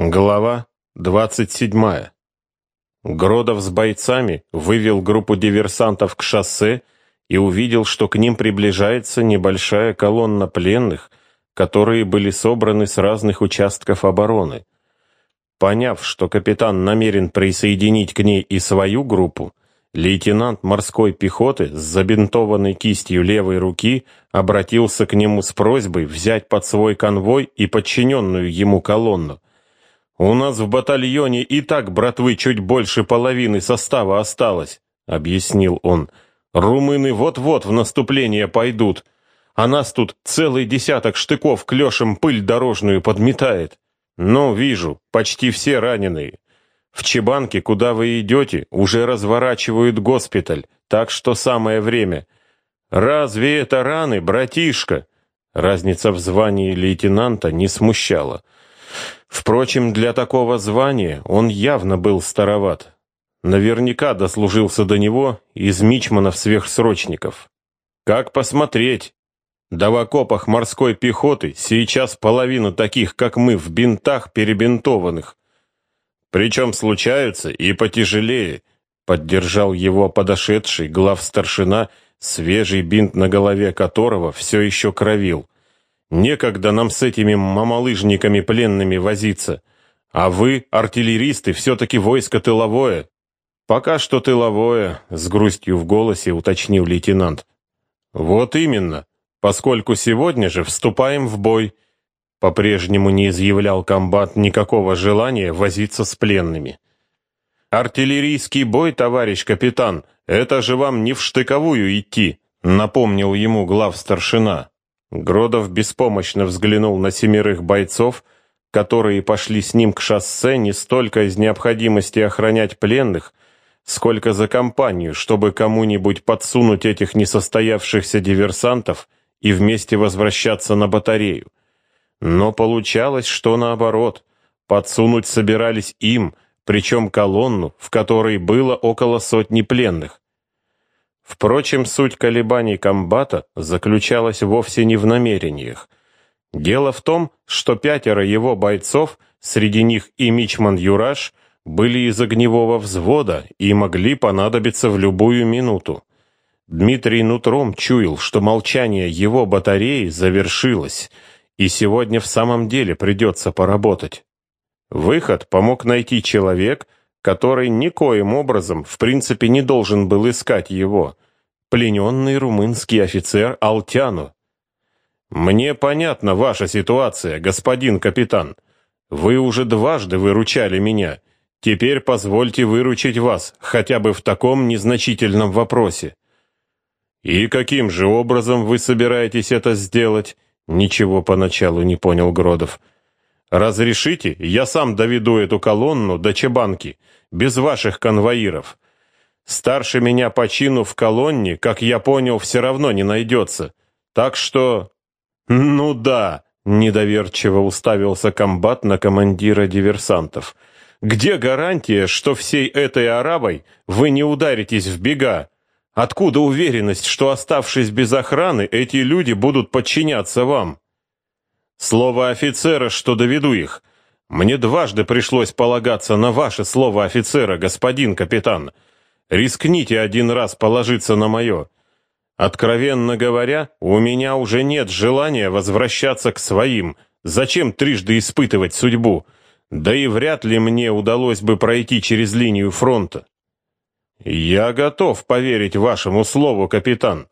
Глава 27. Гродов с бойцами вывел группу диверсантов к шоссе и увидел, что к ним приближается небольшая колонна пленных, которые были собраны с разных участков обороны. Поняв, что капитан намерен присоединить к ней и свою группу, лейтенант морской пехоты с забинтованной кистью левой руки обратился к нему с просьбой взять под свой конвой и подчиненную ему колонну, «У нас в батальоне и так, братвы, чуть больше половины состава осталось», — объяснил он. «Румыны вот-вот в наступление пойдут, а нас тут целый десяток штыков клешем пыль дорожную подметает. Ну, вижу, почти все раненые. В Чебанке, куда вы идете, уже разворачивают госпиталь, так что самое время. Разве это раны, братишка?» Разница в звании лейтенанта не смущала. Впрочем, для такого звания он явно был староват. Наверняка дослужился до него из мичманов-сверхсрочников. Как посмотреть? Да в окопах морской пехоты сейчас половина таких, как мы, в бинтах перебинтованных. Причем случаются и потяжелее, поддержал его подошедший главстаршина, свежий бинт на голове которого все еще кровил. Некогда нам с этими мамалыжниками пленными возиться. А вы, артиллеристы, все-таки войско тыловое. Пока что тыловое, с грустью в голосе уточнил лейтенант. Вот именно, поскольку сегодня же вступаем в бой. По-прежнему не изъявлял комбат никакого желания возиться с пленными. Артиллерийский бой, товарищ капитан, это же вам не в штыковую идти, напомнил ему глав старшина. Гродов беспомощно взглянул на семерых бойцов, которые пошли с ним к шоссе не столько из необходимости охранять пленных, сколько за компанию, чтобы кому-нибудь подсунуть этих несостоявшихся диверсантов и вместе возвращаться на батарею. Но получалось, что наоборот, подсунуть собирались им, причем колонну, в которой было около сотни пленных. Впрочем, суть колебаний комбата заключалась вовсе не в намерениях. Дело в том, что пятеро его бойцов, среди них и мичман Юраш, были из огневого взвода и могли понадобиться в любую минуту. Дмитрий нутром чуял, что молчание его батареи завершилось, и сегодня в самом деле придется поработать. Выход помог найти человек, который никоим образом, в принципе, не должен был искать его, плененный румынский офицер Алтяну. «Мне понятна ваша ситуация, господин капитан. Вы уже дважды выручали меня. Теперь позвольте выручить вас, хотя бы в таком незначительном вопросе». «И каким же образом вы собираетесь это сделать?» Ничего поначалу не понял Гродов. «Разрешите, я сам доведу эту колонну до Чебанки, без ваших конвоиров. Старше меня по чину в колонне, как я понял, все равно не найдется. Так что... Ну да, недоверчиво уставился комбат на командира диверсантов. Где гарантия, что всей этой арабой вы не ударитесь в бега? Откуда уверенность, что оставшись без охраны, эти люди будут подчиняться вам? Слово офицера, что доведу их. Мне дважды пришлось полагаться на ваше слово офицера, господин капитан. Рискните один раз положиться на мое. Откровенно говоря, у меня уже нет желания возвращаться к своим. Зачем трижды испытывать судьбу? Да и вряд ли мне удалось бы пройти через линию фронта. Я готов поверить вашему слову, капитан.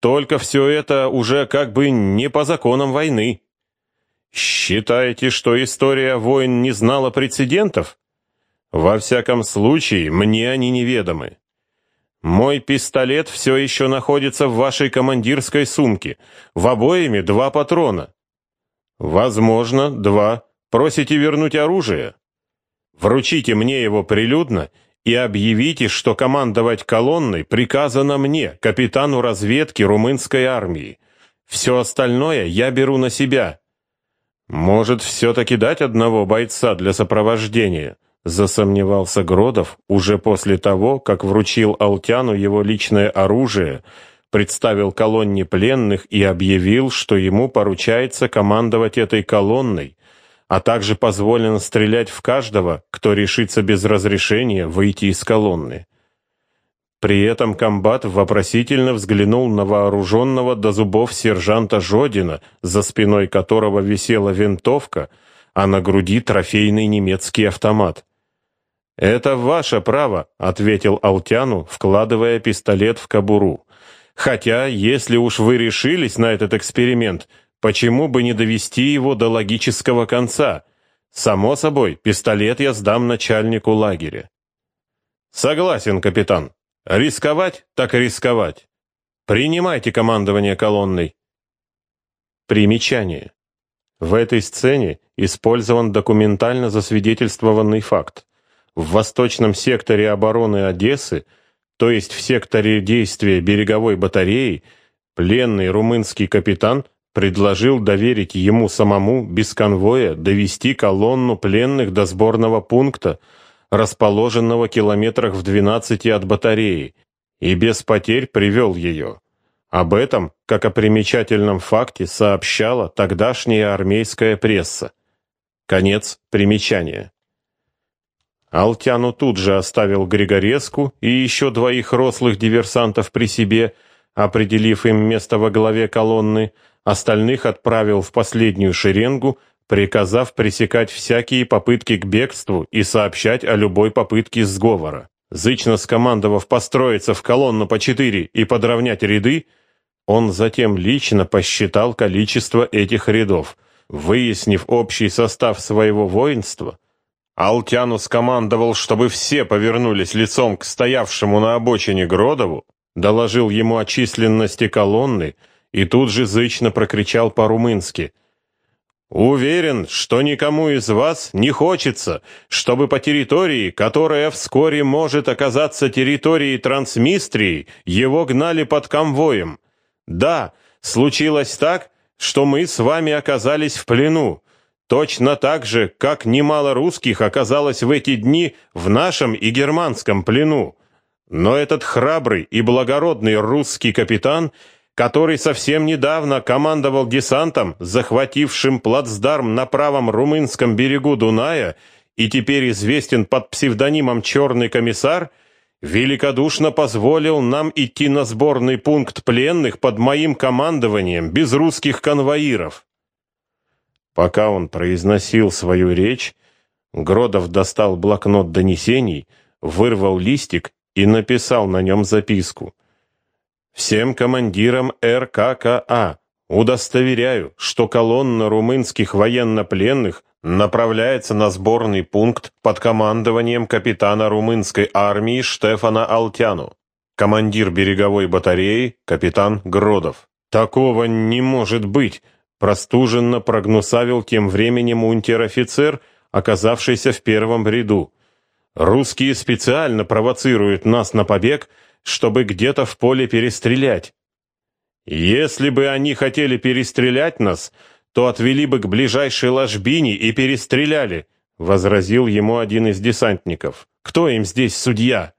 Только все это уже как бы не по законам войны. Считаете, что история войн не знала прецедентов? Во всяком случае, мне они неведомы. Мой пистолет все еще находится в вашей командирской сумке. В обоими два патрона. Возможно, два. Просите вернуть оружие? Вручите мне его прилюдно и объявите, что командовать колонной приказано мне, капитану разведки румынской армии. Все остальное я беру на себя. Может, все-таки дать одного бойца для сопровождения? Засомневался Гродов уже после того, как вручил Алтяну его личное оружие, представил колонне пленных и объявил, что ему поручается командовать этой колонной, а также позволено стрелять в каждого, кто решится без разрешения выйти из колонны. При этом комбат вопросительно взглянул на вооруженного до зубов сержанта Жодина, за спиной которого висела винтовка, а на груди трофейный немецкий автомат. «Это ваше право», — ответил Алтяну, вкладывая пистолет в кобуру. «Хотя, если уж вы решились на этот эксперимент, почему бы не довести его до логического конца? Само собой, пистолет я сдам начальнику лагеря». «Согласен, капитан. Рисковать, так и рисковать. Принимайте командование колонной». Примечание. В этой сцене использован документально засвидетельствованный факт. В восточном секторе обороны Одессы, то есть в секторе действия береговой батареи, пленный румынский капитан предложил доверить ему самому без конвоя довести колонну пленных до сборного пункта, расположенного километрах в 12 от батареи, и без потерь привел ее. Об этом, как о примечательном факте, сообщала тогдашняя армейская пресса. Конец примечания. Алтяну тут же оставил Григореску и еще двоих рослых диверсантов при себе, определив им место во главе колонны, остальных отправил в последнюю шеренгу, приказав пресекать всякие попытки к бегству и сообщать о любой попытке сговора. Зычно скомандовав построиться в колонну по четыре и подровнять ряды, он затем лично посчитал количество этих рядов. Выяснив общий состав своего воинства, Алтяну скомандовал, чтобы все повернулись лицом к стоявшему на обочине Гродову, доложил ему о численности колонны и тут же зычно прокричал по-румынски. «Уверен, что никому из вас не хочется, чтобы по территории, которая вскоре может оказаться территорией Трансмистрии, его гнали под конвоем. Да, случилось так, что мы с вами оказались в плену, точно так же, как немало русских оказалось в эти дни в нашем и германском плену. Но этот храбрый и благородный русский капитан, который совсем недавно командовал десантом, захватившим плацдарм на правом румынском берегу Дуная и теперь известен под псевдонимом «Черный комиссар», великодушно позволил нам идти на сборный пункт пленных под моим командованием без русских конвоиров. Пока он произносил свою речь, Гродов достал блокнот донесений, вырвал листик и написал на нем записку. «Всем командирам РККА удостоверяю, что колонна румынских военнопленных направляется на сборный пункт под командованием капитана румынской армии Штефана Алтяну, командир береговой батареи капитан Гродов. Такого не может быть, простуженно прогнусавил тем временем унтер-офицер, оказавшийся в первом ряду. Русские специально провоцируют нас на побег, чтобы где-то в поле перестрелять. Если бы они хотели перестрелять нас, то отвели бы к ближайшей ложбине и перестреляли, возразил ему один из десантников. Кто им здесь судья?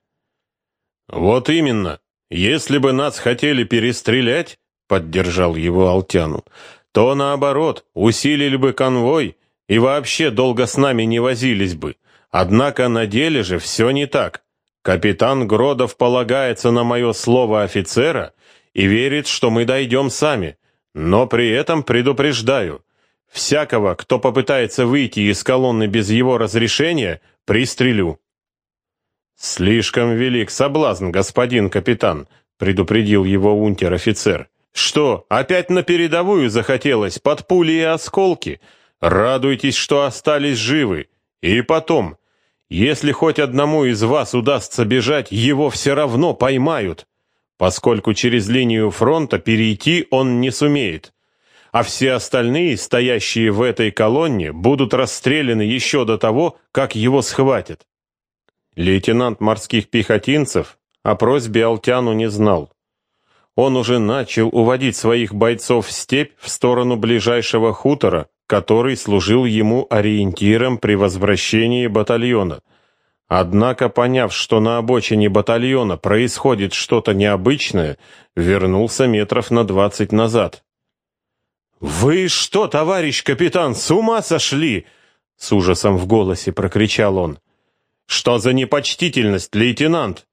Вот именно. Если бы нас хотели перестрелять, поддержал его Алтяну, то наоборот, усилили бы конвой и вообще долго с нами не возились бы. Однако на деле же все не так. Капитан Гродов полагается на мое слово офицера и верит, что мы дойдем сами. Но при этом предупреждаю, всякого, кто попытается выйти из колонны без его разрешения, пристрелю. Слишком велик соблазн, господин капитан, предупредил его унтер-офицер. Что, опять на передовую захотелось под пули и осколки? Радуйтесь, что остались живы. И потом, если хоть одному из вас удастся бежать, его все равно поймают поскольку через линию фронта перейти он не сумеет, а все остальные, стоящие в этой колонне, будут расстреляны еще до того, как его схватят. Лейтенант морских пехотинцев о просьбе Алтяну не знал. Он уже начал уводить своих бойцов в степь в сторону ближайшего хутора, который служил ему ориентиром при возвращении батальона – Однако, поняв, что на обочине батальона происходит что-то необычное, вернулся метров на двадцать назад. «Вы что, товарищ капитан, с ума сошли?» С ужасом в голосе прокричал он. «Что за непочтительность, лейтенант?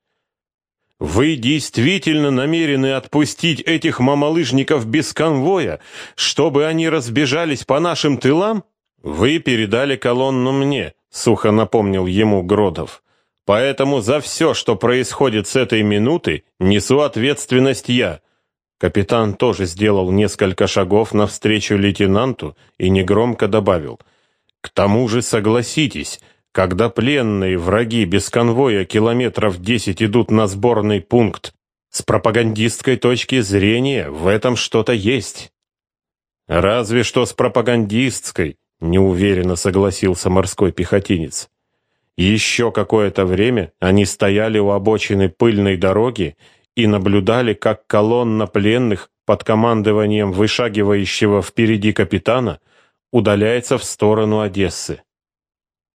Вы действительно намерены отпустить этих мамалыжников без конвоя, чтобы они разбежались по нашим тылам? Вы передали колонну мне, сухо напомнил ему Гродов. Поэтому за все, что происходит с этой минуты, несу ответственность я. Капитан тоже сделал несколько шагов навстречу лейтенанту и негромко добавил: "К тому же согласитесь, когда пленные враги без конвоя километров десять идут на сборный пункт, с пропагандистской точки зрения в этом что-то есть. Разве что с пропагандистской, неуверенно согласился морской пехотинец. Еще какое-то время они стояли у обочины пыльной дороги и наблюдали, как колонна пленных под командованием вышагивающего впереди капитана удаляется в сторону Одессы.